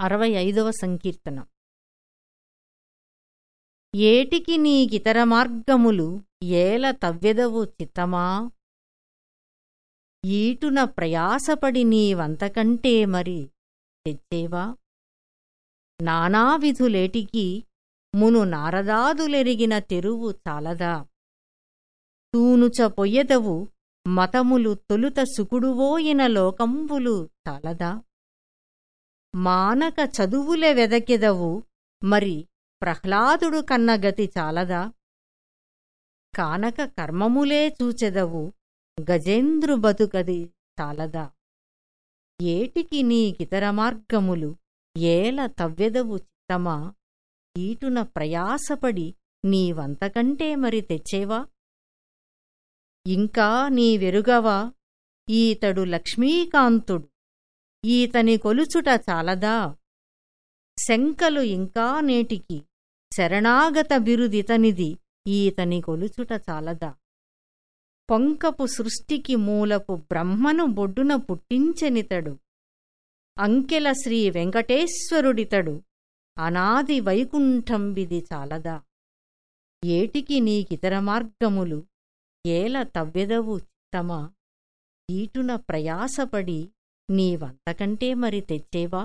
అరవై ఐదవ సంకీర్తనం. ఏటికి నీకితర మార్గములు ఏల తవ్వెదవు చిత్తమా? ఈటున ప్రయాసపడి నీవంతకంటే మరి తెచ్చేవా? నానావిధులేటికి మును నారదాదులెరిగిన తెరువు చాలదా? తూనుచ పొయ్యదవు మతములు తొలుత సుకుడువోయిన లోకంబులు చాలదా? మానక చదువులే వెదకెదవు. మరి ప్రహ్లాదుడు కన్న గతి చాలదా? కానక కర్మములే చూచెదవు. గజేంద్రు బతుకది చాలదా? ఏటికి నీకితర మార్గములు? ఏల తవ్వెదవు చిత్తమా? ఈటున ప్రయాసపడి నీవంతకంటే మరి తెచ్చేవా? ఇంకా నీ వెరుగవా? ఈతడు లక్ష్మీకాంతుడు ఈతని కొలుచుట చాలదా? శంకలు ఇంకా నేటికి శరణాగత బిరుదితనిది ఈతని కొలుచుట చాలదా? పొంకపు సృష్టికి మూలపు బ్రహ్మను బొడ్డున పుట్టించెనితడు. అంకెల శ్రీ వెంకటేశ్వరుడితడు. అనాది వైకుంఠం విది చాలదా? ఏటికి నీకితర మార్గములు? ఏల తవ్వెదవు తమ ఈటున ప్రయాసపడి నీవంతకంటే మరి తెచ్చేవా?